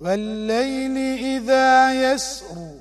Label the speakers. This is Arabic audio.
Speaker 1: والليل إذا يسر.